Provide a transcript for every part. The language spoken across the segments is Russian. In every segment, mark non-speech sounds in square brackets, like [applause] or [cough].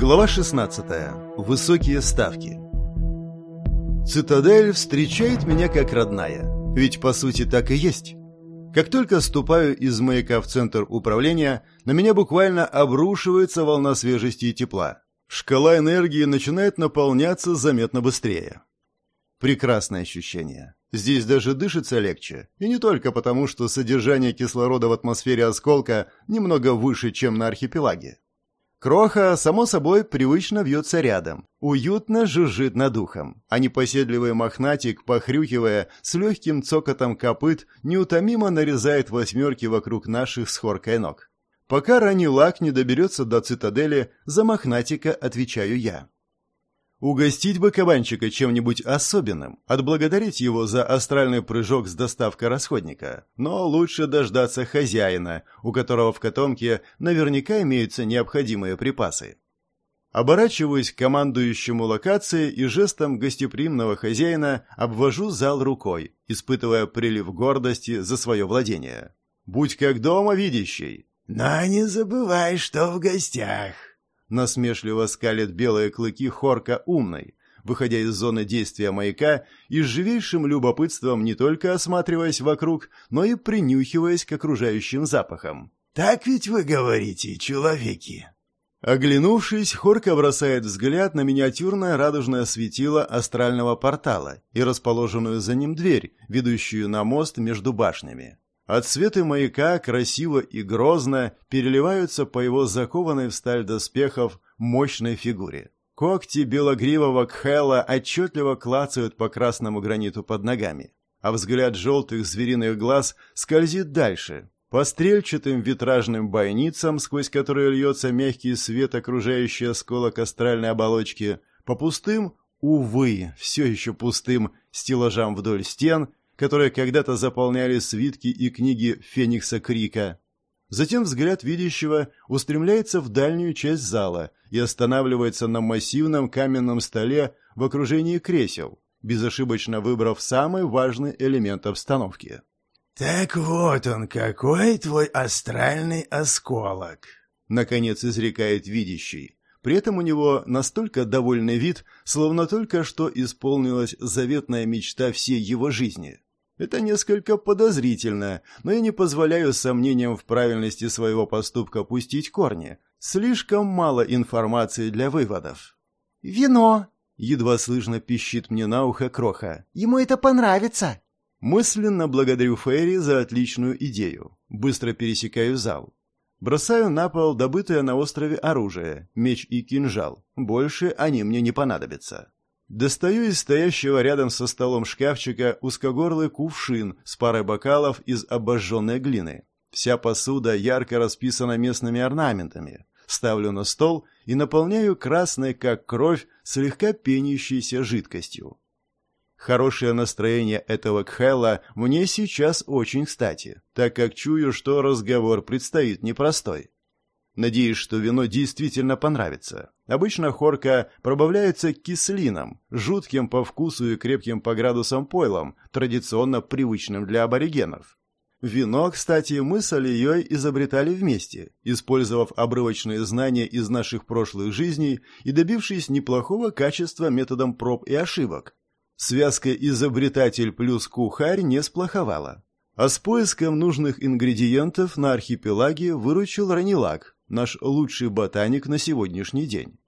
Глава 16. Высокие ставки. Цитадель встречает меня как родная. Ведь по сути так и есть. Как только ступаю из маяка в центр управления, на меня буквально обрушивается волна свежести и тепла. Шкала энергии начинает наполняться заметно быстрее. Прекрасное ощущение. Здесь даже дышится легче. И не только потому, что содержание кислорода в атмосфере осколка немного выше, чем на архипелаге. Кроха, само собой, привычно вьется рядом, уютно жужжит над ухом, а непоседливый мохнатик, похрюкивая, с легким цокотом копыт, неутомимо нарезает восьмерки вокруг наших с хоркой ног. Пока ранний лак не доберется до цитадели, за мохнатика отвечаю я. Угостить бы кабанчика чем-нибудь особенным, отблагодарить его за астральный прыжок с доставкой расходника. Но лучше дождаться хозяина, у которого в котомке наверняка имеются необходимые припасы. Оборачиваюсь к командующему локации и жестом гостеприимного хозяина обвожу зал рукой, испытывая прилив гордости за свое владение. «Будь как дома видящий!» «Но не забывай, что в гостях!» Насмешливо скалит белые клыки хорка умной, выходя из зоны действия маяка и с живейшим любопытством не только осматриваясь вокруг, но и принюхиваясь к окружающим запахам. «Так ведь вы говорите, человеки!» Оглянувшись, Хорка бросает взгляд на миниатюрное радужное светило астрального портала и расположенную за ним дверь, ведущую на мост между башнями. Отсветы маяка красиво и грозно переливаются по его закованной в сталь доспехов мощной фигуре. Когти белогривого кхела отчетливо клацают по красному граниту под ногами, а взгляд желтых звериных глаз скользит дальше, по стрельчатым витражным бойницам, сквозь которые льется мягкий свет, окружающий осколок астральной оболочки, по пустым, увы, все еще пустым стеллажам вдоль стен которые когда-то заполняли свитки и книги Феникса Крика. Затем взгляд видящего устремляется в дальнюю часть зала и останавливается на массивном каменном столе в окружении кресел, безошибочно выбрав самый важный элемент обстановки. «Так вот он какой твой астральный осколок!» Наконец изрекает видящий. При этом у него настолько довольный вид, словно только что исполнилась заветная мечта всей его жизни. Это несколько подозрительно, но я не позволяю сомнениям в правильности своего поступка пустить корни. Слишком мало информации для выводов. «Вино!» — едва слышно пищит мне на ухо Кроха. «Ему это понравится!» Мысленно благодарю Фейри за отличную идею. Быстро пересекаю зал. Бросаю на пол добытое на острове оружие, меч и кинжал. Больше они мне не понадобятся. Достаю из стоящего рядом со столом шкафчика узкогорлый кувшин с парой бокалов из обожженной глины. Вся посуда ярко расписана местными орнаментами. Ставлю на стол и наполняю красной, как кровь, слегка пенящейся жидкостью. Хорошее настроение этого Кхелла мне сейчас очень кстати, так как чую, что разговор предстоит непростой. Надеюсь, что вино действительно понравится. Обычно хорка пробавляется кислином, жутким по вкусу и крепким по градусам пойлом, традиционно привычным для аборигенов. Вино, кстати, мы с Алией изобретали вместе, использовав обрывочные знания из наших прошлых жизней и добившись неплохого качества методом проб и ошибок. Связка изобретатель плюс кухарь не сплоховала. А с поиском нужных ингредиентов на архипелаге выручил Ранилак, наш лучший ботаник на сегодняшний день.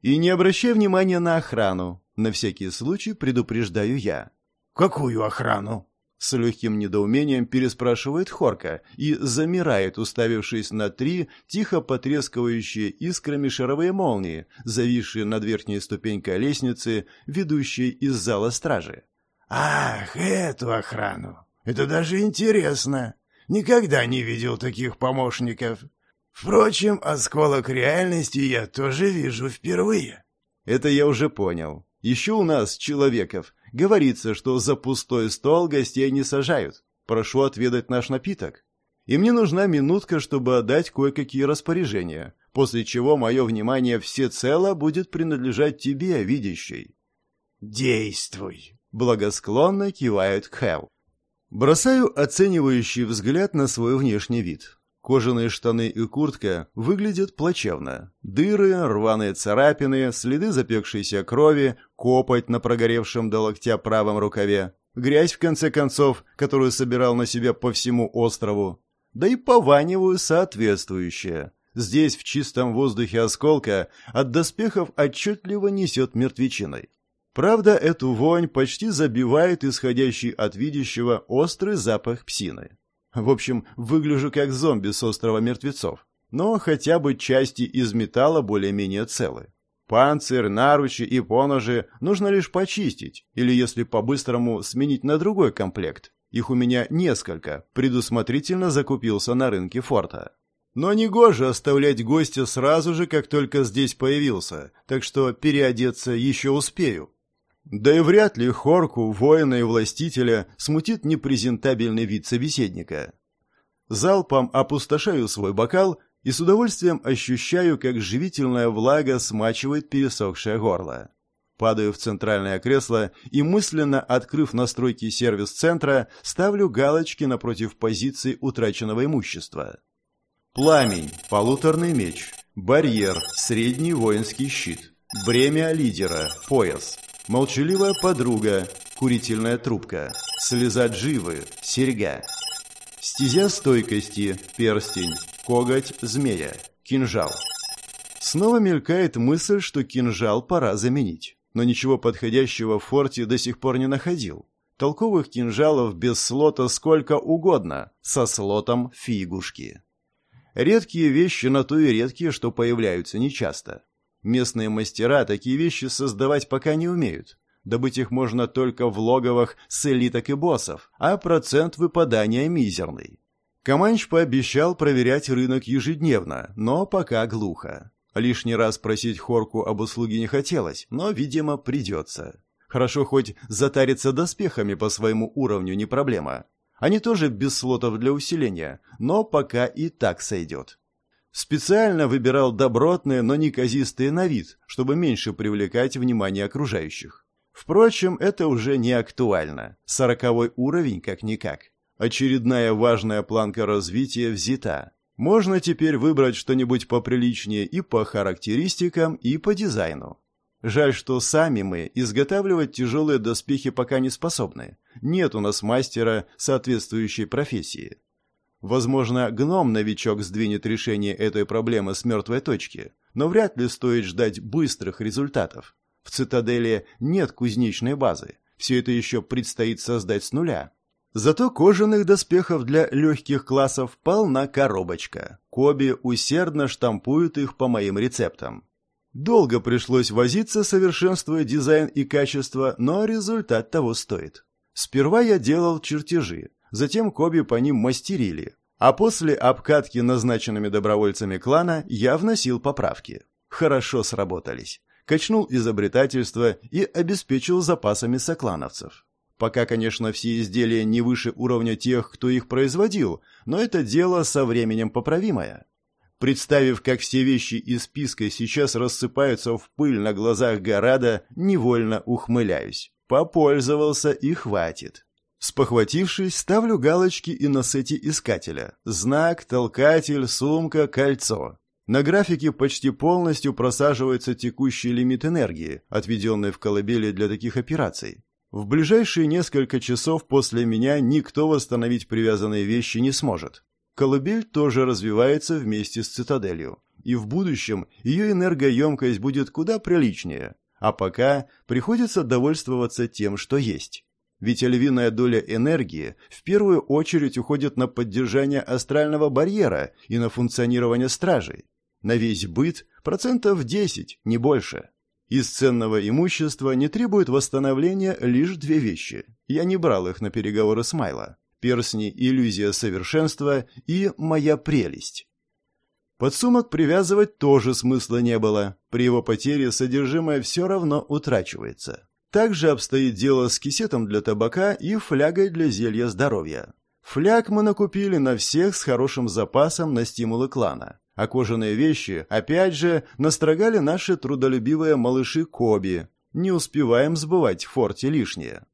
И не обращай внимания на охрану, на всякий случай предупреждаю я. «Какую охрану?» С легким недоумением переспрашивает Хорка и замирает, уставившись на три тихо потрескивающие искрами шаровые молнии, зависшие над верхней ступенькой лестницы, ведущей из зала стражи. «Ах, эту охрану! Это даже интересно! Никогда не видел таких помощников. Впрочем, осколок реальности я тоже вижу впервые. Это я уже понял. Еще у нас, человеков, говорится, что за пустой стол гостей не сажают. Прошу отведать наш напиток. И мне нужна минутка, чтобы отдать кое-какие распоряжения, после чего мое внимание всецело будет принадлежать тебе, видящей. «Действуй!» — благосклонно кивает Хэл. Бросаю оценивающий взгляд на свой внешний вид. Кожаные штаны и куртка выглядят плачевно. Дыры, рваные царапины, следы запекшейся крови, копоть на прогоревшем до локтя правом рукаве, грязь, в конце концов, которую собирал на себя по всему острову. Да и пованиваю соответствующее. Здесь, в чистом воздухе осколка, от доспехов отчетливо несет мертвечиной. Правда, эту вонь почти забивает исходящий от видящего острый запах псины. В общем, выгляжу как зомби с острова мертвецов. Но хотя бы части из металла более-менее целы. Панцирь, наручи и поножи нужно лишь почистить, или, если по-быстрому, сменить на другой комплект. Их у меня несколько, предусмотрительно закупился на рынке форта. Но не гоже оставлять гостя сразу же, как только здесь появился, так что переодеться еще успею. Да и вряд ли Хорку, воина и властителя, смутит непрезентабельный вид собеседника. Залпом опустошаю свой бокал и с удовольствием ощущаю, как живительная влага смачивает пересохшее горло. Падаю в центральное кресло и, мысленно открыв настройки сервис-центра, ставлю галочки напротив позиций утраченного имущества. Пламень, полуторный меч, барьер, средний воинский щит, бремя лидера, пояс, Молчаливая подруга, курительная трубка, слеза дживы, серьга. Стезя стойкости, перстень, коготь змея, кинжал. Снова мелькает мысль, что кинжал пора заменить. Но ничего подходящего в форте до сих пор не находил. Толковых кинжалов без слота сколько угодно, со слотом фигушки. Редкие вещи на то и редкие, что появляются нечасто. Местные мастера такие вещи создавать пока не умеют. Добыть их можно только в логовах с элиток и боссов, а процент выпадания мизерный. Каманч пообещал проверять рынок ежедневно, но пока глухо. Лишний раз просить Хорку об услуге не хотелось, но, видимо, придется. Хорошо хоть затариться доспехами по своему уровню не проблема. Они тоже без слотов для усиления, но пока и так сойдет. Специально выбирал добротные, но неказистые на вид, чтобы меньше привлекать внимание окружающих. Впрочем, это уже не актуально. Сороковой уровень как-никак. Очередная важная планка развития взята. Можно теперь выбрать что-нибудь поприличнее и по характеристикам, и по дизайну. Жаль, что сами мы изготавливать тяжелые доспехи пока не способны. Нет у нас мастера соответствующей профессии. Возможно, гном-новичок сдвинет решение этой проблемы с мертвой точки, но вряд ли стоит ждать быстрых результатов. В цитадели нет кузнечной базы, все это еще предстоит создать с нуля. Зато кожаных доспехов для легких классов полна коробочка. Коби усердно штампуют их по моим рецептам. Долго пришлось возиться, совершенствуя дизайн и качество, но результат того стоит. Сперва я делал чертежи, затем Коби по ним мастерили, а после обкатки назначенными добровольцами клана я вносил поправки. Хорошо сработались. Качнул изобретательство и обеспечил запасами соклановцев. Пока, конечно, все изделия не выше уровня тех, кто их производил, но это дело со временем поправимое. Представив, как все вещи из списка сейчас рассыпаются в пыль на глазах Горада, невольно ухмыляюсь. Попользовался и хватит. Спохватившись, ставлю галочки и на сете искателя. Знак, толкатель, сумка, кольцо. На графике почти полностью просаживается текущий лимит энергии, отведенный в колыбели для таких операций. В ближайшие несколько часов после меня никто восстановить привязанные вещи не сможет. Колыбель тоже развивается вместе с цитаделью, и в будущем ее энергоемкость будет куда приличнее, а пока приходится довольствоваться тем, что есть. Ведь львиная доля энергии в первую очередь уходит на поддержание астрального барьера и на функционирование стражей. На весь быт процентов 10, не больше. Из ценного имущества не требует восстановления лишь две вещи. Я не брал их на переговоры с Майло. Персни «Иллюзия совершенства» и «Моя прелесть». Подсумок привязывать тоже смысла не было. При его потере содержимое все равно утрачивается. Также обстоит дело с кисетом для табака и флягой для зелья здоровья. Фляг мы накупили на всех с хорошим запасом на стимулы клана. А кожаные вещи, опять же, настрогали наши трудолюбивые малыши Коби. Не успеваем сбывать в форте лишнее.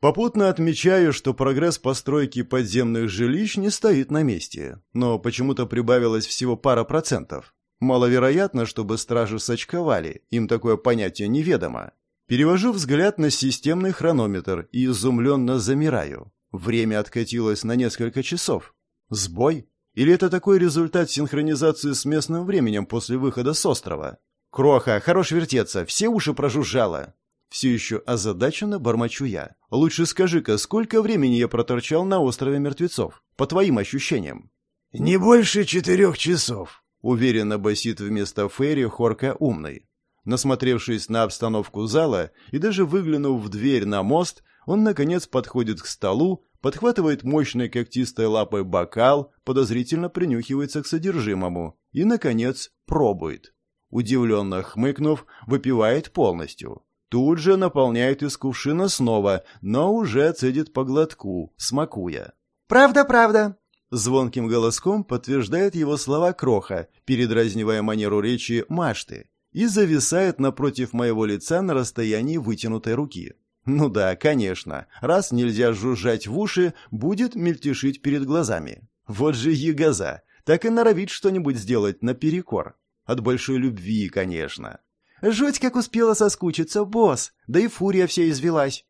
Попутно отмечаю, что прогресс постройки подземных жилищ не стоит на месте, но почему-то прибавилось всего пара процентов. Маловероятно, чтобы стражи сочковали, им такое понятие неведомо. Перевожу взгляд на системный хронометр и изумленно замираю. Время откатилось на несколько часов. Сбой? Или это такой результат синхронизации с местным временем после выхода с острова? Кроха, хорош вертеться, все уши прожужжало. Все еще озадаченно бормочу я. Лучше скажи-ка, сколько времени я проторчал на острове мертвецов? По твоим ощущениям. Не больше четырех часов, Уверенно басит вместо Ферри Хорка умный. Насмотревшись на обстановку зала и даже выглянув в дверь на мост, он, наконец, подходит к столу, подхватывает мощной когтистой лапой бокал, подозрительно принюхивается к содержимому и, наконец, пробует. Удивленно хмыкнув, выпивает полностью. Тут же наполняет из кувшина снова, но уже цедит по глотку, смакуя. «Правда, правда», Звонким голоском подтверждает его слова Кроха, передразнивая манеру речи Машты, и зависает напротив моего лица на расстоянии вытянутой руки. Ну да, конечно, раз нельзя жужжать в уши, будет мельтешить перед глазами. Вот же ягоза, так и норовит что-нибудь сделать наперекор. От большой любви, конечно. «Жуть, как успела соскучиться, босс! Да и фурия вся извелась!»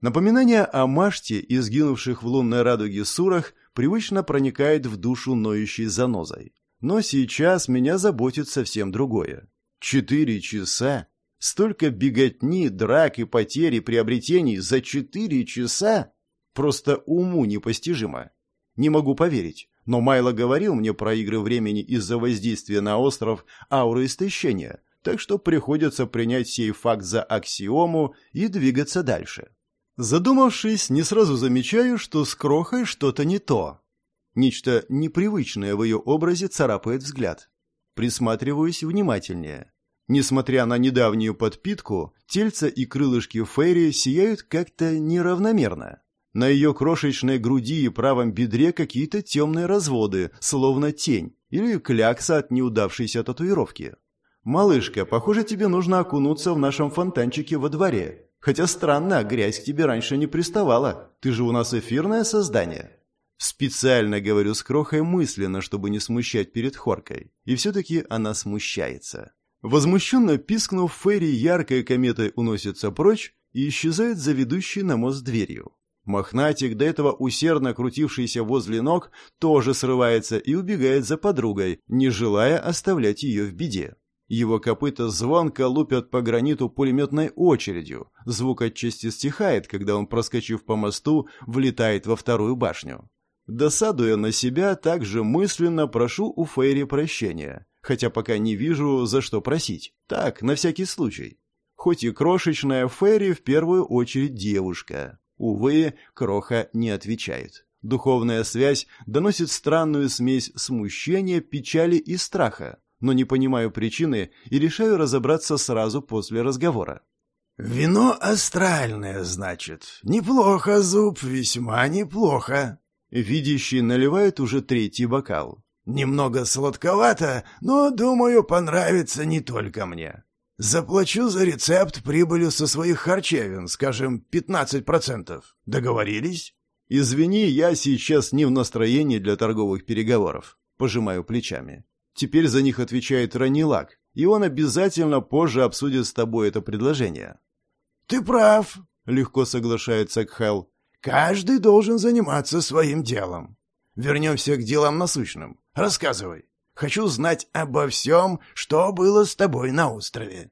Напоминание о Маште и в лунной радуге сурах привычно проникает в душу ноющей занозой. Но сейчас меня заботит совсем другое. Четыре часа? Столько беготни, драк и потери приобретений за четыре часа? Просто уму непостижимо. Не могу поверить. Но Майло говорил мне про игры времени из-за воздействия на остров ауры истощения, так что приходится принять сей факт за аксиому и двигаться дальше. Задумавшись, не сразу замечаю, что с крохой что-то не то. Нечто непривычное в ее образе царапает взгляд. Присматриваюсь внимательнее. Несмотря на недавнюю подпитку, тельца и крылышки Фейри сияют как-то неравномерно. На ее крошечной груди и правом бедре какие-то темные разводы, словно тень, или клякса от неудавшейся татуировки. «Малышка, похоже, тебе нужно окунуться в нашем фонтанчике во дворе. Хотя странно, грязь к тебе раньше не приставала. Ты же у нас эфирное создание. Специально говорю с Крохой мысленно, чтобы не смущать перед Хоркой. И все-таки она смущается. Возмущенно пискнув, Ферри яркой кометой уносится прочь и исчезает за ведущей на мост дверью. Мохнатик, до этого усердно крутившийся возле ног, тоже срывается и убегает за подругой, не желая оставлять ее в беде. Его копыта звонко лупят по граниту пулеметной очередью. Звук отчасти стихает, когда он, проскочив по мосту, влетает во вторую башню. Досадуя на себя, также мысленно прошу у Фейри прощения, хотя пока не вижу, за что просить. Так, на всякий случай. Хоть и крошечная Фейри в первую очередь девушка. Увы, Кроха не отвечает. Духовная связь доносит странную смесь смущения, печали и страха но не понимаю причины и решаю разобраться сразу после разговора. «Вино астральное, значит. Неплохо, зуб, весьма неплохо». Видящий наливает уже третий бокал. «Немного сладковато, но, думаю, понравится не только мне. Заплачу за рецепт прибылью со своих харчевин, скажем, 15%. Договорились?» «Извини, я сейчас не в настроении для торговых переговоров». Пожимаю плечами. Теперь за них отвечает Ранилак, и он обязательно позже обсудит с тобой это предложение. «Ты прав», — легко соглашается Кхел. «Каждый должен заниматься своим делом. Вернемся к делам насущным. Рассказывай. Хочу знать обо всем, что было с тобой на острове».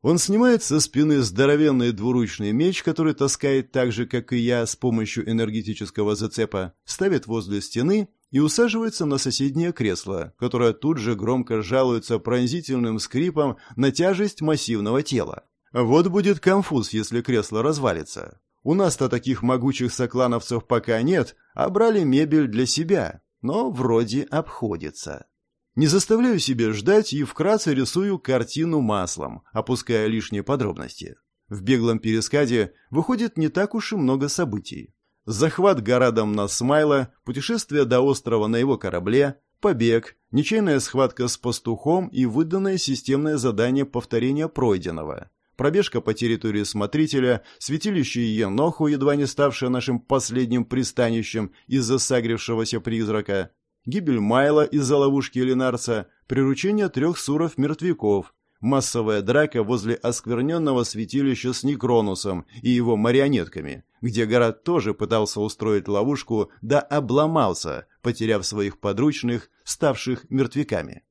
Он снимает со спины здоровенный двуручный меч, который таскает так же, как и я, с помощью энергетического зацепа, ставит возле стены и усаживается на соседнее кресло, которое тут же громко жалуется пронзительным скрипом на тяжесть массивного тела. Вот будет конфуз, если кресло развалится. У нас-то таких могучих соклановцев пока нет, а брали мебель для себя, но вроде обходится. Не заставляю себя ждать и вкратце рисую картину маслом, опуская лишние подробности. В беглом перескаде выходит не так уж и много событий. Захват Горадом на Смайла, путешествие до острова на его корабле, побег, ничейная схватка с пастухом и выданное системное задание повторения пройденного. Пробежка по территории смотрителя, святилище Еноху, едва не ставшее нашим последним пристанищем из-за сагрившегося призрака, гибель Майла из-за ловушки Ленарца, приручение трех суров-мертвяков, массовая драка возле оскверненного святилища с Некронусом и его марионетками, где Гарат тоже пытался устроить ловушку, да обломался, потеряв своих подручных, ставших мертвяками.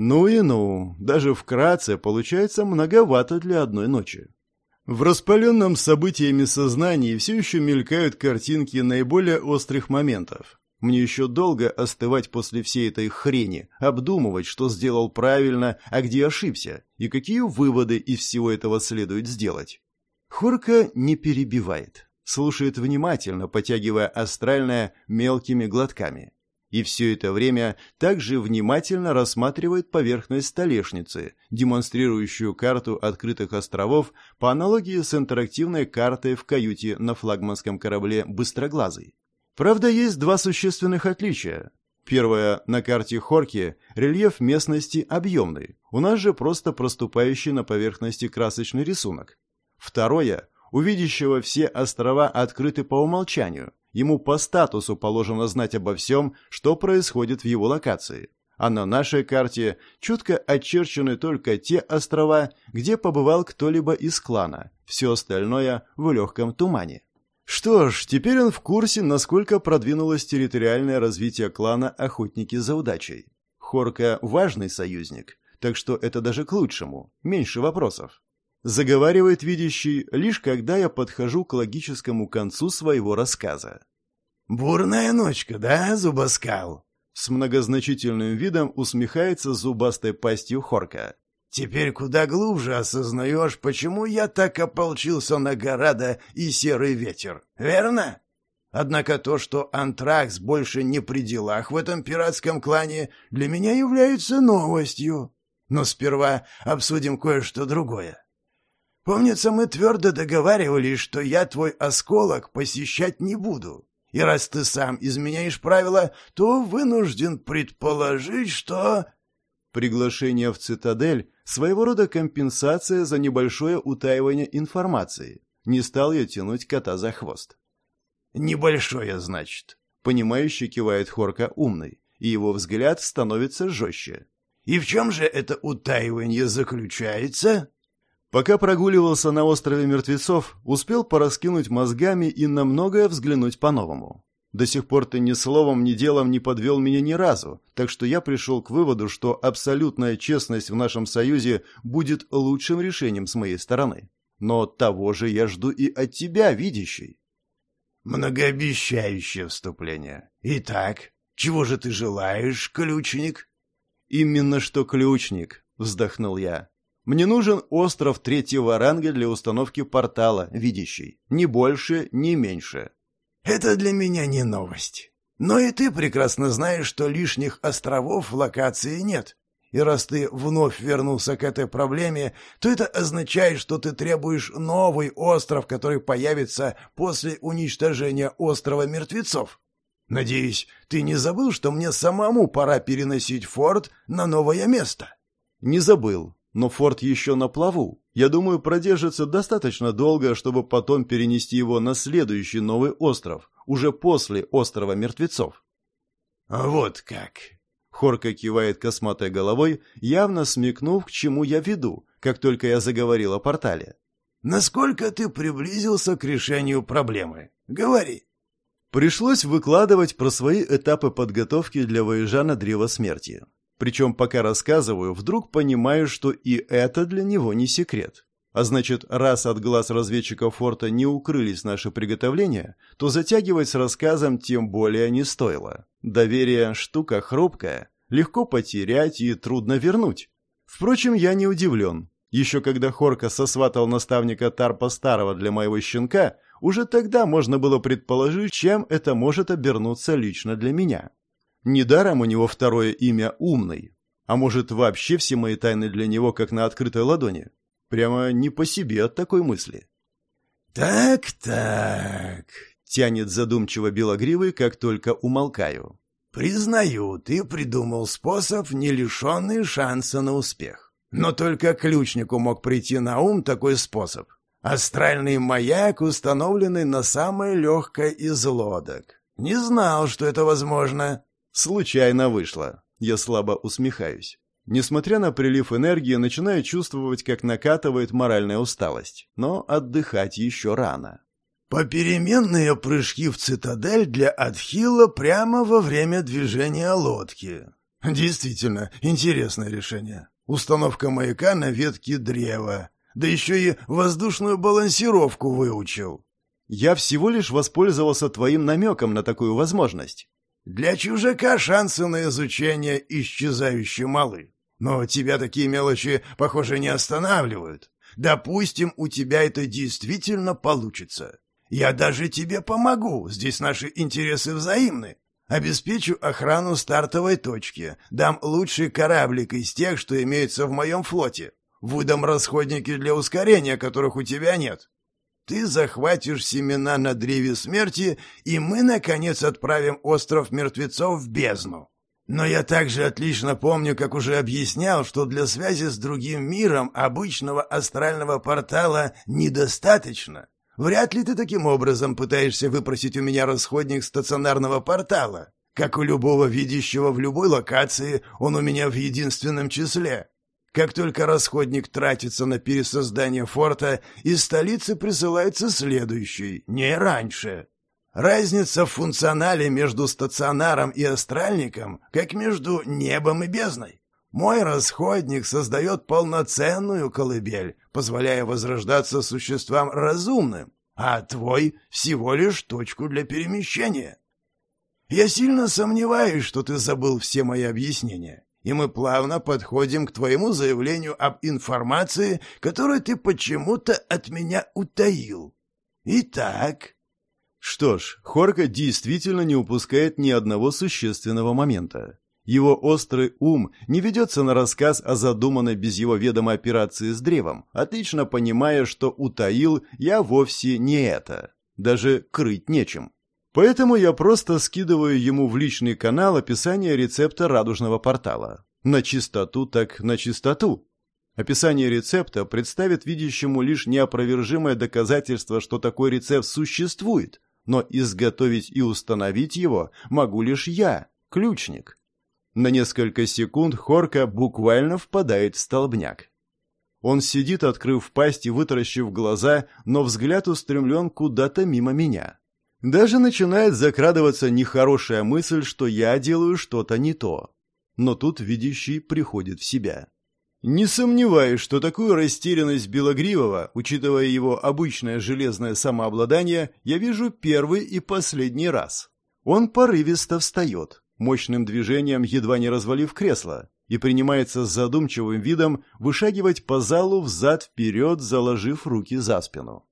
Ну и ну, даже вкратце получается многовато для одной ночи. В распаленном событиями сознании все еще мелькают картинки наиболее острых моментов. Мне еще долго остывать после всей этой хрени, обдумывать, что сделал правильно, а где ошибся, и какие выводы из всего этого следует сделать. Хорка не перебивает, слушает внимательно, потягивая астральное мелкими глотками. И все это время также внимательно рассматривает поверхность столешницы, демонстрирующую карту открытых островов по аналогии с интерактивной картой в каюте на флагманском корабле «Быстроглазый». Правда, есть два существенных отличия. Первое, на карте Хорки рельеф местности объемный, у нас же просто проступающий на поверхности красочный рисунок. Второе, у видящего все острова открыты по умолчанию, Ему по статусу положено знать обо всем, что происходит в его локации. А на нашей карте четко очерчены только те острова, где побывал кто-либо из клана. Все остальное в легком тумане. Что ж, теперь он в курсе, насколько продвинулось территориальное развитие клана «Охотники за удачей». Хорка – важный союзник, так что это даже к лучшему, меньше вопросов. Заговаривает видящий, лишь когда я подхожу к логическому концу своего рассказа. «Бурная ночка, да, зубоскал?» С многозначительным видом усмехается зубастой пастью Хорка. «Теперь куда глубже осознаешь, почему я так ополчился на Горада и Серый Ветер, верно?» Однако то, что Антракс больше не при делах в этом пиратском клане, для меня является новостью. Но сперва обсудим кое-что другое. Помнится, мы твердо договаривались, что я твой осколок посещать не буду. И раз ты сам изменяешь правила, то вынужден предположить, что...» Приглашение в цитадель – своего рода компенсация за небольшое утаивание информации. Не стал я тянуть кота за хвост. «Небольшое, значит», — понимающе кивает Хорка умный, и его взгляд становится жестче. «И в чем же это утаивание заключается?» Пока прогуливался на острове мертвецов, успел пораскинуть мозгами и на многое взглянуть по-новому. До сих пор ты ни словом, ни делом не подвел меня ни разу, так что я пришел к выводу, что абсолютная честность в нашем союзе будет лучшим решением с моей стороны. Но того же я жду и от тебя, видящий. Многообещающее вступление. Итак, чего же ты желаешь, ключник? Именно что ключник, вздохнул я. Мне нужен остров третьего ранга для установки портала, видящий. Ни больше, ни меньше. Это для меня не новость. Но и ты прекрасно знаешь, что лишних островов в локации нет. И раз ты вновь вернулся к этой проблеме, то это означает, что ты требуешь новый остров, который появится после уничтожения острова мертвецов. Надеюсь, ты не забыл, что мне самому пора переносить форт на новое место? Не забыл, но форт еще на плаву. Я думаю, продержится достаточно долго, чтобы потом перенести его на следующий новый остров, уже после острова мертвецов. Вот как. Хорка кивает косматой головой, явно смекнув, к чему я веду, как только я заговорил о портале. Насколько ты приблизился к решению проблемы? Говори. Пришлось выкладывать про свои этапы подготовки для воежа на Древо Смерти. Причем, пока рассказываю, вдруг понимаю, что и это для него не секрет. А значит, раз от глаз разведчиков форта не укрылись наши приготовления, то затягивать с рассказом тем более не стоило. Доверие – штука хрупкая, легко потерять и трудно вернуть. Впрочем, я не удивлен. Еще когда Хорка сосватал наставника Тарпа Старого для моего щенка, уже тогда можно было предположить, чем это может обернуться лично для меня. Недаром у него второе имя «Умный». А может, вообще все мои тайны для него как на открытой ладони? Прямо не по себе от такой мысли. «Так-так», — тянет задумчиво белогривый, как только умолкаю. «Признаю, ты придумал способ, не лишенный шанса на успех. Но только ключнику мог прийти на ум такой способ. Астральный маяк, установленный на самой легкой из лодок. Не знал, что это возможно. Случайно вышло. Я слабо усмехаюсь. Несмотря на прилив энергии, начинаю чувствовать, как накатывает моральная усталость. Но отдыхать еще рано. Попеременные прыжки в цитадель для Адхила прямо во время движения лодки. Действительно, интересное решение. Установка маяка на ветке древа. Да еще и воздушную балансировку выучил. Я всего лишь воспользовался твоим намеком на такую возможность. Для чужака шансы на изучение исчезающие малы. Но тебя такие мелочи, похоже, не останавливают. Допустим, у тебя это действительно получится. Я даже тебе помогу, здесь наши интересы взаимны. Обеспечу охрану стартовой точки, дам лучший кораблик из тех, что имеются в моем флоте. Выдам расходники для ускорения, которых у тебя нет. Ты захватишь семена на древе смерти, и мы, наконец, отправим остров мертвецов в бездну. Но я также отлично помню, как уже объяснял, что для связи с другим миром обычного астрального портала недостаточно. Вряд ли ты таким образом пытаешься выпросить у меня расходник стационарного портала. Как у любого видящего в любой локации, он у меня в единственном числе. Как только расходник тратится на пересоздание форта, из столицы присылается следующий, не раньше. Разница в функционале между стационаром и астральником, как между небом и бездной. Мой расходник создает полноценную колыбель, позволяя возрождаться существам разумным, а твой всего лишь точку для перемещения. Я сильно сомневаюсь, что ты забыл все мои объяснения, и мы плавно подходим к твоему заявлению об информации, которую ты почему-то от меня утаил. Итак, что ж, Хорка действительно не упускает ни одного существенного момента. Его острый ум не ведется на рассказ о задуманной без его ведома операции с древом, отлично понимая, что утаил я вовсе не это. Даже крыть нечем. Поэтому я просто скидываю ему в личный канал описание рецепта радужного портала. На чистоту так на чистоту. Описание рецепта представит видящему лишь неопровержимое доказательство, что такой рецепт существует, но изготовить и установить его могу лишь я, ключник. На несколько секунд Хорка буквально впадает в столбняк. Он сидит, открыв пасть и вытаращив глаза, но взгляд устремлен куда-то мимо меня. Даже начинает закрадываться нехорошая мысль, что я делаю что-то не то. Но тут видящий приходит в себя. Не сомневаюсь, что такую растерянность Белогривого, учитывая его обычное железное самообладание, я вижу первый и последний раз. Он порывисто встает, мощным движением едва не развалив кресло, и принимается с задумчивым видом вышагивать по залу взад-вперед, заложив руки за спину.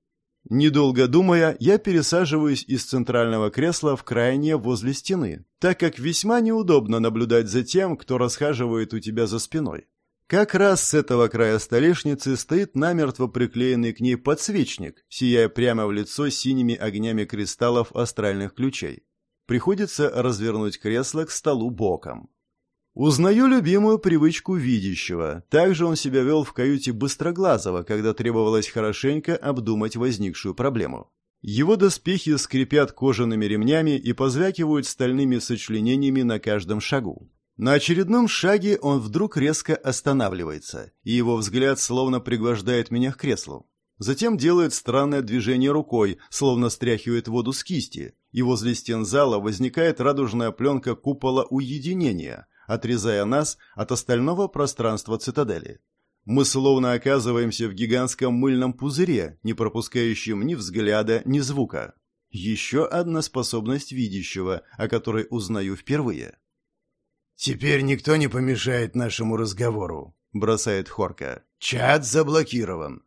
Недолго думая, я пересаживаюсь из центрального кресла в крайнее возле стены, так как весьма неудобно наблюдать за тем, кто расхаживает у тебя за спиной. Как раз с этого края столешницы стоит намертво приклеенный к ней подсвечник, сияя прямо в лицо синими огнями кристаллов астральных ключей. Приходится развернуть кресло к столу боком. Узнаю любимую привычку видящего. Также он себя вел в каюте Быстроглазого, когда требовалось хорошенько обдумать возникшую проблему. Его доспехи скрипят кожаными ремнями и позвякивают стальными сочленениями на каждом шагу. На очередном шаге он вдруг резко останавливается, и его взгляд словно пригвождает меня к креслу. Затем делает странное движение рукой, словно стряхивает воду с кисти, и возле стен зала возникает радужная пленка купола уединения, отрезая нас от остального пространства цитадели. Мы словно оказываемся в гигантском мыльном пузыре, не пропускающем ни взгляда, ни звука. Еще одна способность видящего, о которой узнаю впервые. «Теперь никто не помешает нашему разговору», — бросает Хорка. «Чат заблокирован».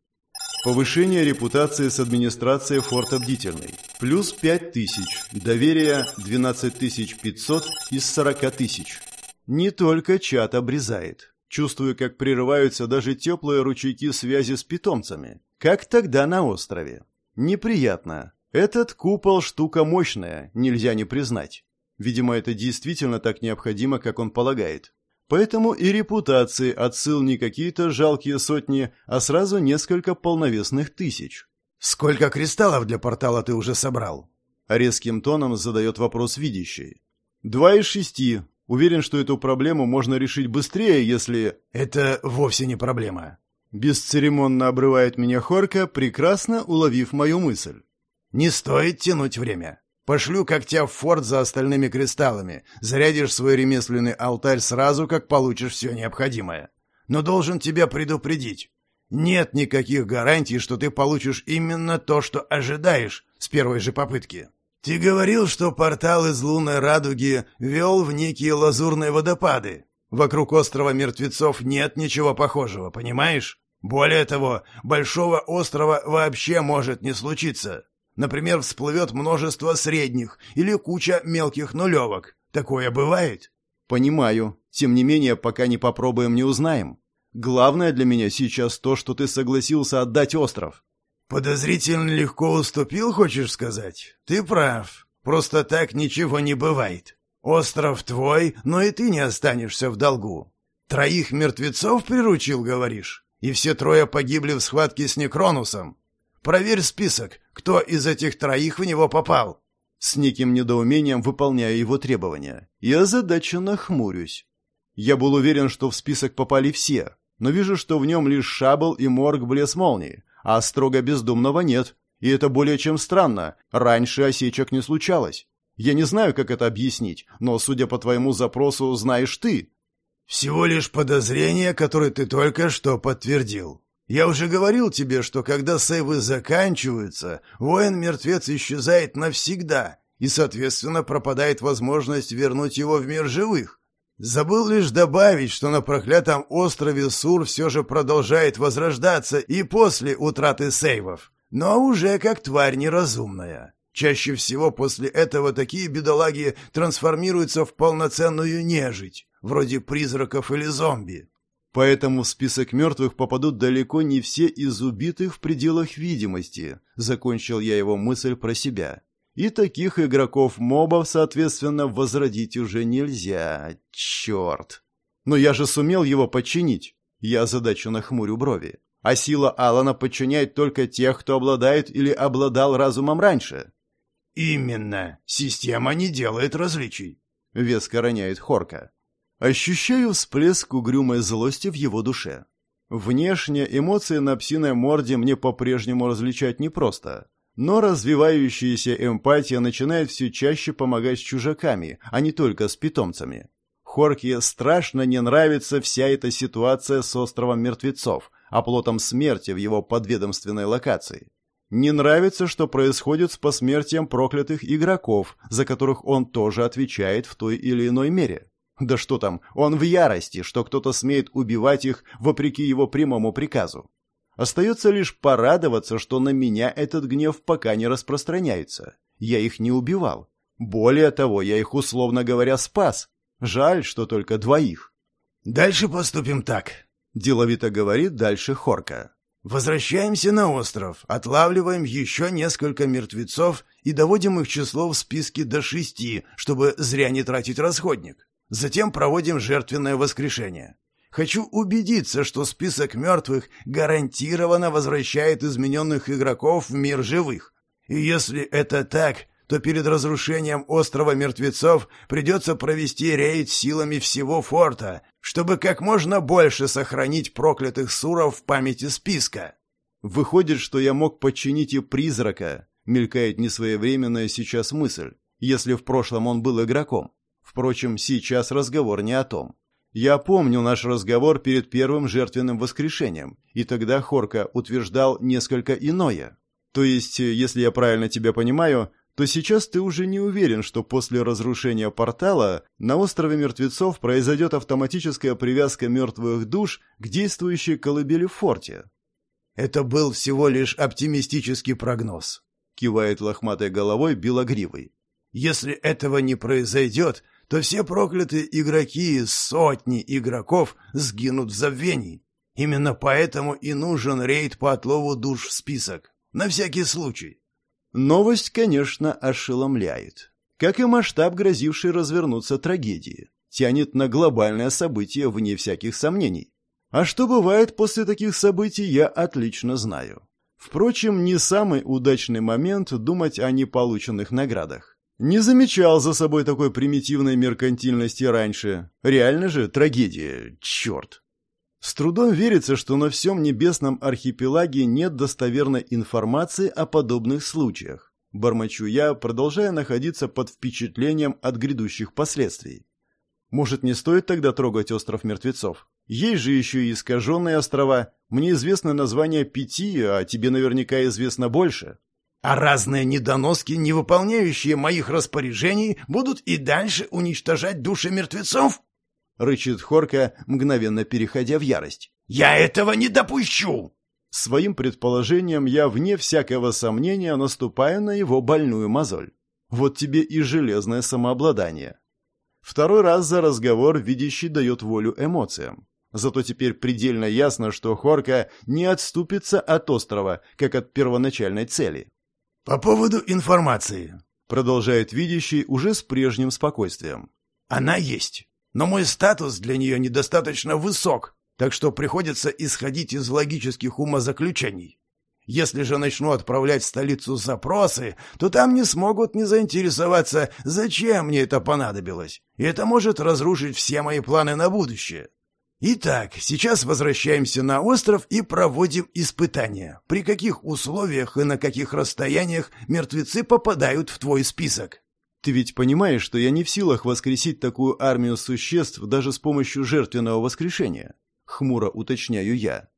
Повышение репутации с администрацией форта Бдительный. Плюс 5000. Доверие 12500 из 40 тысяч. Не только чат обрезает. Чувствую, как прерываются даже теплые ручейки связи с питомцами. Как тогда на острове. Неприятно. Этот купол штука мощная, нельзя не признать. Видимо, это действительно так необходимо, как он полагает. Поэтому и репутации отсыл не какие-то жалкие сотни, а сразу несколько полновесных тысяч. «Сколько кристаллов для портала ты уже собрал?» Резким тоном задает вопрос видящий. «Два из шести. Уверен, что эту проблему можно решить быстрее, если...» «Это вовсе не проблема». Бесцеремонно обрывает меня Хорка, прекрасно уловив мою мысль. «Не стоит тянуть время. Пошлю когтя в форт за остальными кристаллами. Зарядишь свой ремесленный алтарь сразу, как получишь все необходимое. Но должен тебя предупредить. Нет никаких гарантий, что ты получишь именно то, что ожидаешь с первой же попытки. Ты говорил, что портал из лунной радуги вел в некие лазурные водопады. Вокруг острова мертвецов нет ничего похожего, понимаешь? Более того, большого острова вообще может не случиться. Например, всплывет множество средних или куча мелких нулевок. Такое бывает? Понимаю. Тем не менее, пока не попробуем, не узнаем. Главное для меня сейчас то, что ты согласился отдать остров. Подозрительно легко уступил, хочешь сказать? Ты прав. Просто так ничего не бывает. Остров твой, но и ты не останешься в долгу. Троих мертвецов приручил, говоришь? И все трое погибли в схватке с Некронусом. Проверь список, кто из этих троих в него попал. С неким недоумением выполняю его требования. Я озадаченно хмурюсь. Я был уверен, что в список попали все, но вижу, что в нем лишь Шабл и Морг Блес Молнии, а строго бездумного нет. И это более чем странно. Раньше осечек не случалось. Я не знаю, как это объяснить, но, судя по твоему запросу, знаешь ты. Всего лишь подозрение, которое ты только что подтвердил. Я уже говорил тебе, что когда сейвы заканчиваются, воин-мертвец исчезает навсегда, и, соответственно, пропадает возможность вернуть его в мир живых. Забыл лишь добавить, что на проклятом острове Сур все же продолжает возрождаться и после утраты сейвов, но уже как тварь неразумная. Чаще всего после этого такие бедолаги трансформируются в полноценную нежить, вроде призраков или зомби. Поэтому в список мертвых попадут далеко не все из убитых в пределах видимости, закончил я его мысль про себя. И таких игроков-мобов, соответственно, возродить уже нельзя. Черт. Но я же сумел его подчинить. Я задачу нахмурю брови. А сила Алана подчиняет только тех, кто обладает или обладал разумом раньше. «Именно. Система не делает различий», — веско роняет Хорка. Ощущаю всплеск угрюмой злости в его душе. Внешне эмоции на псиной морде мне по-прежнему различать непросто. Но развивающаяся эмпатия начинает все чаще помогать с чужаками, а не только с питомцами. Хорке страшно не нравится вся эта ситуация с островом мертвецов, оплотом смерти в его подведомственной локации. Не нравится, что происходит с посмертием проклятых игроков, за которых он тоже отвечает в той или иной мере. Да что там, он в ярости, что кто-то смеет убивать их вопреки его прямому приказу. Остается лишь порадоваться, что на меня этот гнев пока не распространяется. Я их не убивал. Более того, я их, условно говоря, спас. Жаль, что только двоих. «Дальше поступим так», — деловито говорит дальше Хорка. «Возвращаемся на остров, отлавливаем еще несколько мертвецов и доводим их число в списке до шести, чтобы зря не тратить расходник. Затем проводим жертвенное воскрешение. Хочу убедиться, что список мертвых гарантированно возвращает измененных игроков в мир живых. И если это так, то перед разрушением острова мертвецов придется провести рейд силами всего форта, чтобы как можно больше сохранить проклятых суров в памяти списка. Выходит, что я мог подчинить и призрака, мелькает несвоевременная сейчас мысль, если в прошлом он был игроком. Впрочем, сейчас разговор не о том. Я помню наш разговор перед первым жертвенным воскрешением, и тогда Хорка утверждал несколько иное. То есть, если я правильно тебя понимаю, то сейчас ты уже не уверен, что после разрушения портала на острове мертвецов произойдет автоматическая привязка мертвых душ к действующей колыбели в форте. «Это был всего лишь оптимистический прогноз», — кивает лохматой головой белогривый. «Если этого не произойдет, то все проклятые игроки из сотни игроков сгинут в забвении. Именно поэтому и нужен рейд по отлову душ в список. На всякий случай. Новость, конечно, ошеломляет. Как и масштаб грозившей развернуться трагедии. тянет на глобальное событие вне всяких сомнений. А что бывает после таких событий, я отлично знаю. Впрочем, не самый удачный момент думать о неполученных наградах. Не замечал за собой такой примитивной меркантильности раньше. Реально же трагедия, черт. С трудом верится, что на всем небесном архипелаге нет достоверной информации о подобных случаях. Бормочу я, продолжая находиться под впечатлением от грядущих последствий. Может, не стоит тогда трогать остров мертвецов? Есть же еще и искаженные острова. Мне известно название пяти, а тебе наверняка известно больше. А разные недоноски, не выполняющие моих распоряжений, будут и дальше уничтожать души мертвецов? Рычит Хорка, мгновенно переходя в ярость. Я этого не допущу! Своим предположением я, вне всякого сомнения, наступаю на его больную мозоль. Вот тебе и железное самообладание. Второй раз за разговор видящий дает волю эмоциям. Зато теперь предельно ясно, что Хорка не отступится от острова, как от первоначальной цели. «По поводу информации», — продолжает видящий уже с прежним спокойствием. «Она есть, но мой статус для нее недостаточно высок, так что приходится исходить из логических умозаключений. Если же начну отправлять в столицу запросы, то там не смогут не заинтересоваться, зачем мне это понадобилось. И это может разрушить все мои планы на будущее. Итак, сейчас возвращаемся на остров и проводим испытания. При каких условиях и на каких расстояниях мертвецы попадают в твой список? Ты ведь понимаешь, что я не в силах воскресить такую армию существ даже с помощью жертвенного воскрешения? Хмуро уточняю я.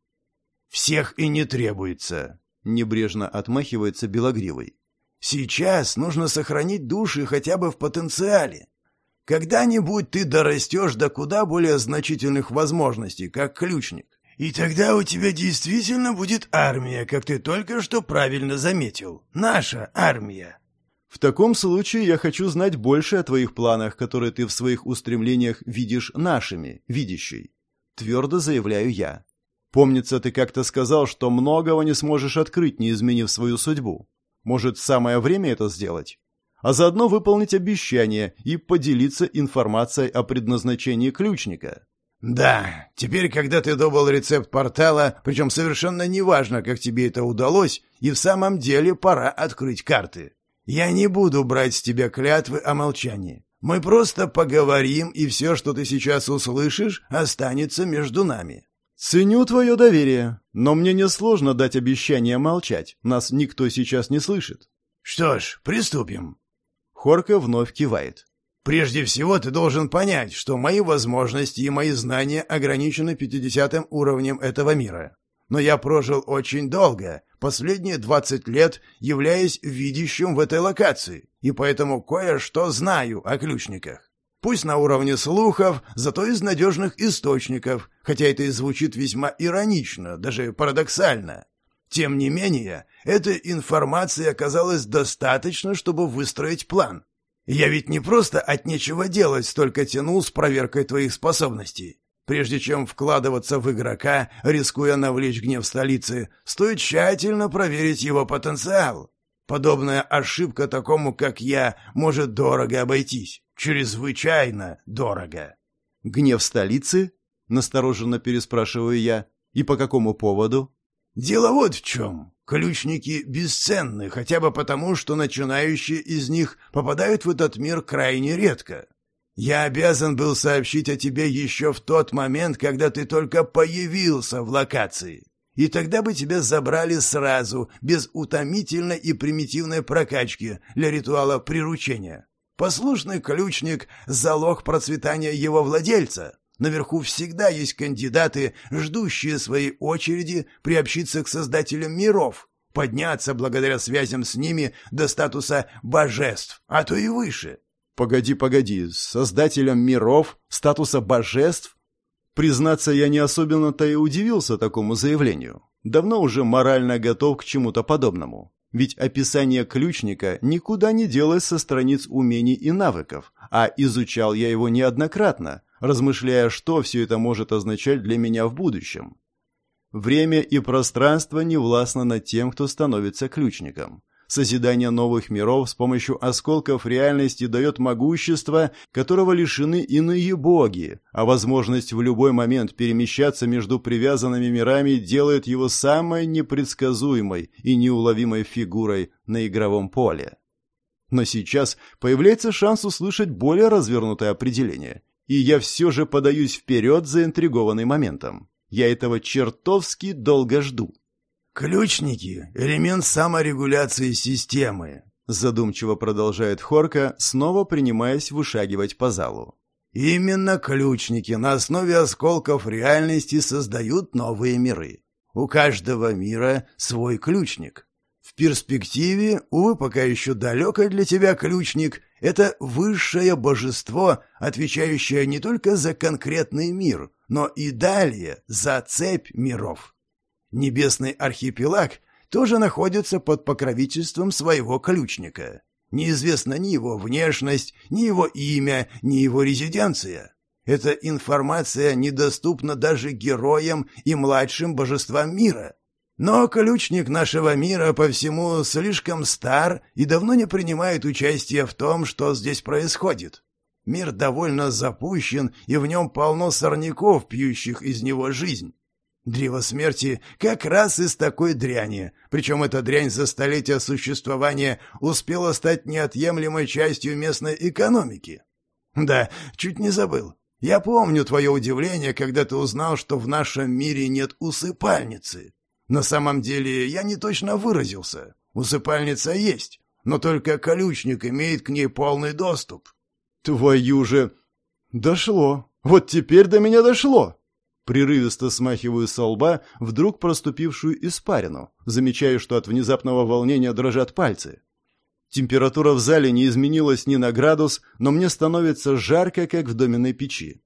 Всех и не требуется. Небрежно отмахивается Белогривый. «Сейчас нужно сохранить души хотя бы в потенциале. Когда-нибудь ты дорастешь до куда более значительных возможностей, как ключник. И тогда у тебя действительно будет армия, как ты только что правильно заметил. Наша армия». «В таком случае я хочу знать больше о твоих планах, которые ты в своих устремлениях видишь нашими, видящей». Твердо заявляю я. Помнится, ты как-то сказал, что многого не сможешь открыть, не изменив свою судьбу. Может, самое время это сделать? А заодно выполнить обещание и поделиться информацией о предназначении ключника. Да, теперь, когда ты добыл рецепт портала, причем совершенно неважно, как тебе это удалось, и в самом деле пора открыть карты. Я не буду брать с тебя клятвы о молчании. Мы просто поговорим, и все, что ты сейчас услышишь, останется между нами. «Ценю твое доверие, но мне несложно дать обещание молчать. Нас никто сейчас не слышит». «Что ж, приступим». Хорка вновь кивает. «Прежде всего ты должен понять, что мои возможности и мои знания ограничены пятидесятым уровнем этого мира. Но я прожил очень долго, последние двадцать лет являясь видящим в этой локации, и поэтому кое-что знаю о ключниках. Пусть на уровне слухов, зато из надежных источников, хотя это и звучит весьма иронично, даже парадоксально. Тем не менее, этой информации оказалось достаточно, чтобы выстроить план. Я ведь не просто от нечего делать столько тянул с проверкой твоих способностей. Прежде чем вкладываться в игрока, рискуя навлечь гнев столицы, стоит тщательно проверить его потенциал. Подобная ошибка такому, как я, может дорого обойтись. Чрезвычайно дорого. Гнев столицы? Настороженно переспрашиваю я. И по какому поводу? Дело вот в чем. Ключники бесценны, хотя бы потому, что начинающие из них попадают в этот мир крайне редко. Я обязан был сообщить о тебе еще в тот момент, когда ты только появился в локации. И тогда бы тебя забрали сразу, без утомительной и примитивной прокачки для ритуала приручения. Послушный ключник – залог процветания его владельца. Наверху всегда есть кандидаты, ждущие своей очереди приобщиться к создателям миров, подняться благодаря связям с ними до статуса божеств, а то и выше. Погоди, погоди, создателям миров, статуса божеств? Признаться, я не особенно-то и удивился такому заявлению. Давно уже морально готов к чему-то подобному. Ведь описание ключника никуда не делось со страниц умений и навыков, а изучал я его неоднократно, размышляя, что все это может означать для меня в будущем. Время и пространство не властно над тем, кто становится ключником. Созидание новых миров с помощью осколков реальности дает могущество, которого лишены иные боги, а возможность в любой момент перемещаться между привязанными мирами делает его самой непредсказуемой и неуловимой фигурой на игровом поле. Но сейчас появляется шанс услышать более развернутое определение, и я все же подаюсь вперед заинтригованный моментом. Я этого чертовски долго жду. «Ключники — элемент саморегуляции системы», — задумчиво продолжает Хорка, снова принимаясь вышагивать по залу. «Именно ключники на основе осколков реальности создают новые миры. У каждого мира свой ключник. В перспективе, увы, пока еще далекое для тебя ключник, это высшее божество, отвечающее не только за конкретный мир, но и далее за цепь миров. Небесный архипелаг тоже находится под покровительством своего ключника. Неизвестна ни его внешность, ни его имя, ни его резиденция. Эта информация недоступна даже героям и младшим божествам мира. Но ключник нашего мира по всему слишком стар и давно не принимает участия в том, что здесь происходит. Мир довольно запущен, и в нем полно сорняков, пьющих из него жизнь. Древо смерти как раз из такой дряни, причем эта дрянь за столетия существования успела стать неотъемлемой частью местной экономики. Да, чуть не забыл. Я помню твое удивление, когда ты узнал, что в нашем мире нет усыпальницы. На самом деле я не точно выразился. Усыпальница есть, но только колючник имеет к ней полный доступ. Твою же... Дошло. Вот теперь до меня дошло. Прерывисто смахиваю со лба вдруг проступившую испарину, замечая, что от внезапного волнения дрожат пальцы. Температура в зале не изменилась ни на градус, но мне становится жарко, как в доменной печи.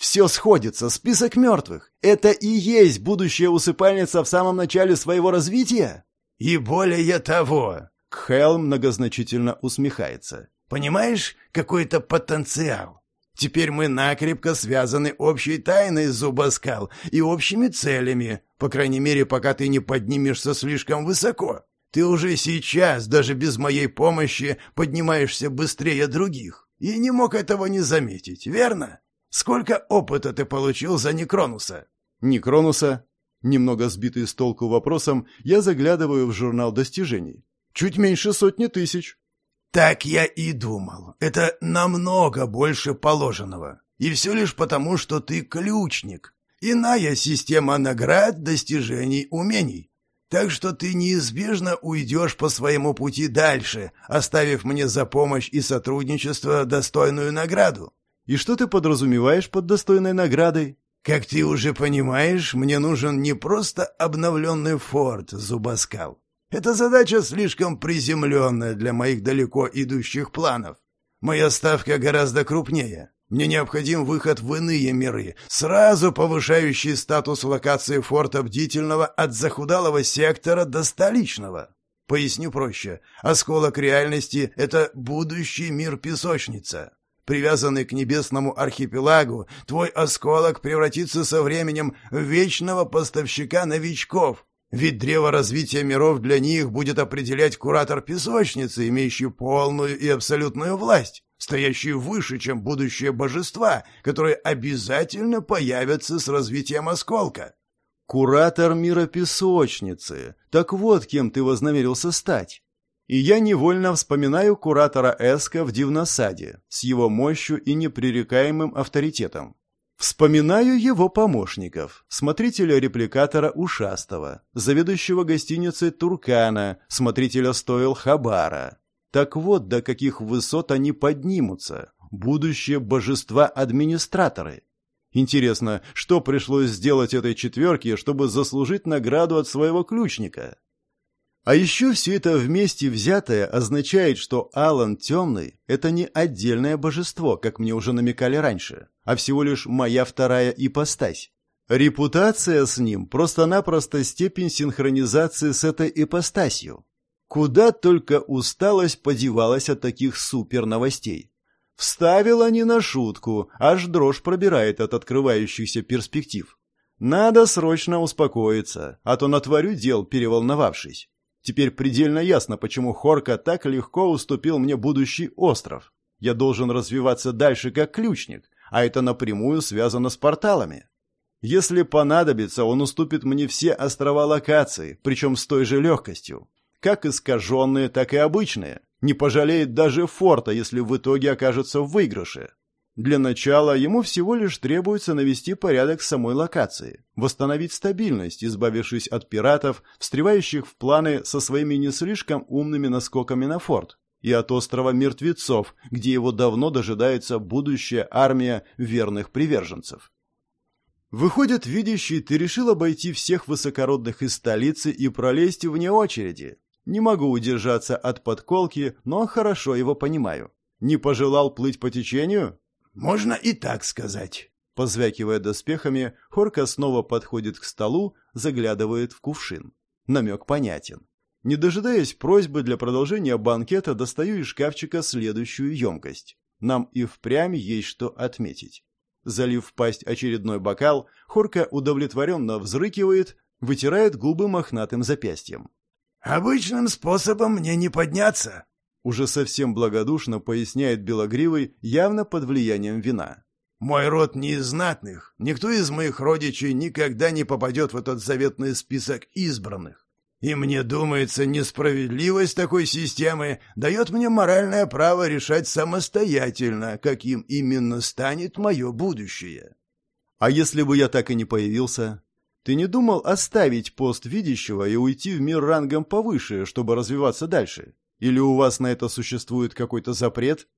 Все сходится, список мертвых. Это и есть будущая усыпальница в самом начале своего развития? И более того, Кхел многозначительно усмехается. Понимаешь, какой-то потенциал. Теперь мы накрепко связаны общей тайной, Зубаскал, и общими целями, по крайней мере, пока ты не поднимешься слишком высоко. Ты уже сейчас, даже без моей помощи, поднимаешься быстрее других. И не мог этого не заметить, верно? Сколько опыта ты получил за Некронуса? Некронуса? Немного сбитый с толку вопросом, я заглядываю в журнал достижений. Чуть меньше сотни тысяч. Так я и думал. Это намного больше положенного. И все лишь потому, что ты ключник. Иная система наград, достижений, умений. Так что ты неизбежно уйдешь по своему пути дальше, оставив мне за помощь и сотрудничество достойную награду. И что ты подразумеваешь под достойной наградой? Как ты уже понимаешь, мне нужен не просто обновленный форт, Зубаскал. Эта задача слишком приземленная для моих далеко идущих планов. Моя ставка гораздо крупнее. Мне необходим выход в иные миры, сразу повышающий статус локации форта бдительного от захудалого сектора до столичного. Поясню проще. Осколок реальности — это будущий мир-песочница. Привязанный к небесному архипелагу, твой осколок превратится со временем в вечного поставщика новичков, ведь древо развития миров для них будет определять куратор песочницы, имеющий полную и абсолютную власть, стоящий выше, чем будущее божества, которые обязательно появятся с развитием осколка. Куратор мира песочницы. Так вот, кем ты вознамерился стать. И я невольно вспоминаю куратора Эска в Дивносаде с его мощью и непререкаемым авторитетом. Вспоминаю его помощников, смотрителя репликатора Ушастого, заведующего гостиницей Туркана, смотрителя стоил Хабара. Так вот, до каких высот они поднимутся, будущие божества-администраторы. Интересно, что пришлось сделать этой четверке, чтобы заслужить награду от своего ключника? А еще все это вместе взятое означает, что Алан Темный — это не отдельное божество, как мне уже намекали раньше, а всего лишь моя вторая ипостась. Репутация с ним — просто-напросто степень синхронизации с этой ипостасью. Куда только усталость подевалась от таких супер-новостей. Вставила не на шутку, аж дрожь пробирает от открывающихся перспектив. Надо срочно успокоиться, а то натворю дел, переволновавшись. Теперь предельно ясно, почему Хорка так легко уступил мне будущий остров. Я должен развиваться дальше как ключник, а это напрямую связано с порталами. Если понадобится, он уступит мне все острова локации, причем с той же легкостью. Как искаженные, так и обычные. Не пожалеет даже форта, если в итоге окажется в выигрыше. Для начала ему всего лишь требуется навести порядок самой локации, восстановить стабильность, избавившись от пиратов, встревающих в планы со своими не слишком умными наскоками на форт, и от острова мертвецов, где его давно дожидается будущая армия верных приверженцев. Выходит, видящий, ты решил обойти всех высокородных из столицы и пролезть вне очереди. Не могу удержаться от подколки, но хорошо его понимаю. Не пожелал плыть по течению? Можно и так сказать. Позвякивая доспехами, Хорка снова подходит к столу, заглядывает в кувшин. Намек понятен. Не дожидаясь просьбы для продолжения банкета, достаю из шкафчика следующую емкость. Нам и впрямь есть что отметить. Залив в пасть очередной бокал, Хорка удовлетворенно взрыкивает, вытирает губы мохнатым запястьем. «Обычным способом мне не подняться», уже совсем благодушно поясняет Белогривый, явно под влиянием вина. «Мой род не из знатных. Никто из моих родичей никогда не попадет в этот заветный список избранных. И мне думается, несправедливость такой системы дает мне моральное право решать самостоятельно, каким именно станет мое будущее». «А если бы я так и не появился?» Ты не думал оставить пост видящего и уйти в мир рангом повыше, чтобы развиваться дальше? Или у вас на это существует какой-то запрет?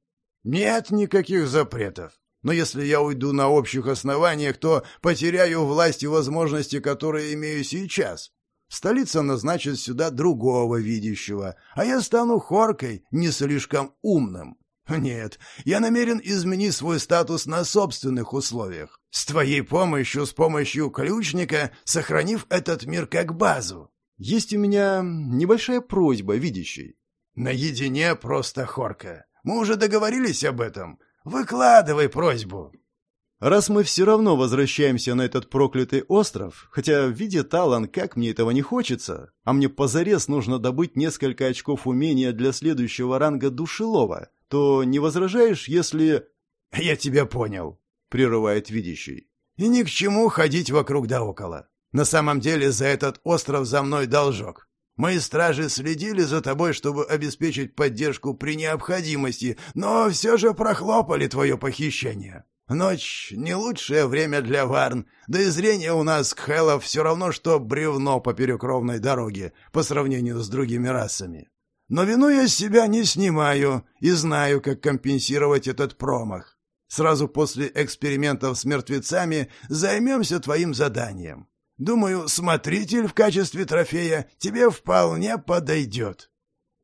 Нет никаких запретов. Но если я уйду на общих основаниях, то потеряю власть и возможности, которые имею сейчас. Столица назначит сюда другого видящего, а я стану хоркой, не слишком умным. Нет, я намерен изменить свой статус на собственных условиях. С твоей помощью, с помощью ключника, сохранив этот мир как базу. Есть у меня небольшая просьба, видящий. «Наедине просто хорка. Мы уже договорились об этом. Выкладывай просьбу». Раз мы все равно возвращаемся на этот проклятый остров, хотя в виде Талан как мне этого не хочется, а мне позарез нужно добыть несколько очков умения для следующего ранга душелова, то не возражаешь, если... [laughs] «Я тебя понял», — прерывает видящий. «И ни к чему ходить вокруг да около. На самом деле за этот остров за мной должок. Мои стражи следили за тобой, чтобы обеспечить поддержку при необходимости, но все же прохлопали твое похищение. Ночь — не лучшее время для Варн, да и зрение у нас, Кхелов, все равно, что бревно поперек ровной дороги по сравнению с другими расами. Но вину я с себя не снимаю и знаю, как компенсировать этот промах. Сразу после экспериментов с мертвецами займемся твоим заданием. Думаю, смотритель в качестве трофея тебе вполне подойдет».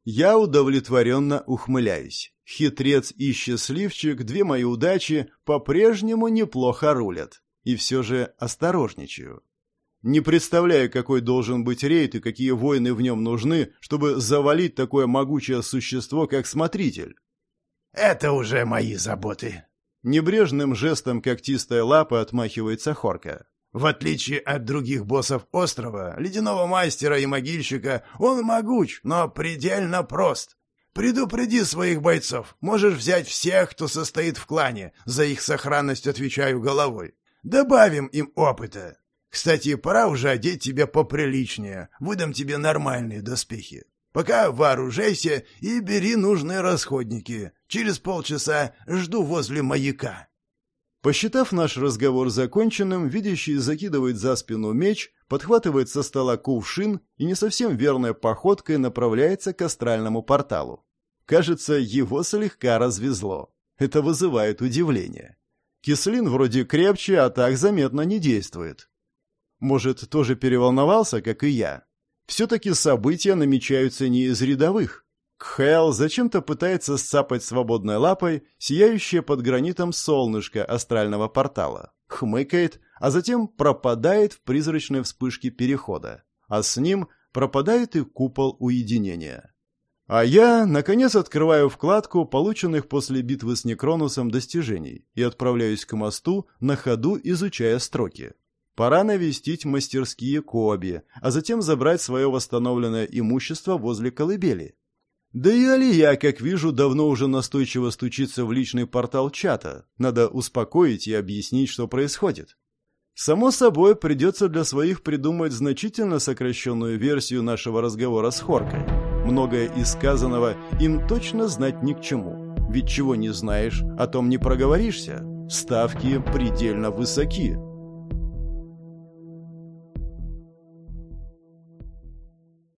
Я удовлетворенно ухмыляюсь. Хитрец и счастливчик, две мои удачи, по-прежнему неплохо рулят. И все же осторожничаю. Не представляю, какой должен быть рейд и какие воины в нем нужны, чтобы завалить такое могучее существо, как смотритель. «Это уже мои заботы». Небрежным жестом когтистая лапа отмахивается Хорка. В отличие от других боссов острова, ледяного мастера и могильщика, он могуч, но предельно прост. Предупреди своих бойцов, можешь взять всех, кто состоит в клане, за их сохранность отвечаю головой. Добавим им опыта. Кстати, пора уже одеть тебя поприличнее, выдам тебе нормальные доспехи. Пока вооружайся и бери нужные расходники. Через полчаса жду возле маяка. Посчитав наш разговор законченным, видящий закидывает за спину меч, подхватывает со стола кувшин и не совсем верной походкой направляется к астральному порталу. Кажется, его слегка развезло. Это вызывает удивление. Кислин вроде крепче, а так заметно не действует. Может, тоже переволновался, как и я? Все-таки события намечаются не из рядовых. Кхел зачем-то пытается сцапать свободной лапой сияющее под гранитом солнышко астрального портала. Хмыкает, а затем пропадает в призрачной вспышке перехода. А с ним пропадает и купол уединения. А я, наконец, открываю вкладку полученных после битвы с Некронусом достижений и отправляюсь к мосту, на ходу изучая строки. Пора навестить мастерские Коби, а затем забрать свое восстановленное имущество возле колыбели. Да и Алия, как вижу, давно уже настойчиво стучится в личный портал чата. Надо успокоить и объяснить, что происходит. Само собой, придется для своих придумать значительно сокращенную версию нашего разговора с Хоркой. Многое из сказанного им точно знать ни к чему. Ведь чего не знаешь, о том не проговоришься. Ставки предельно высоки.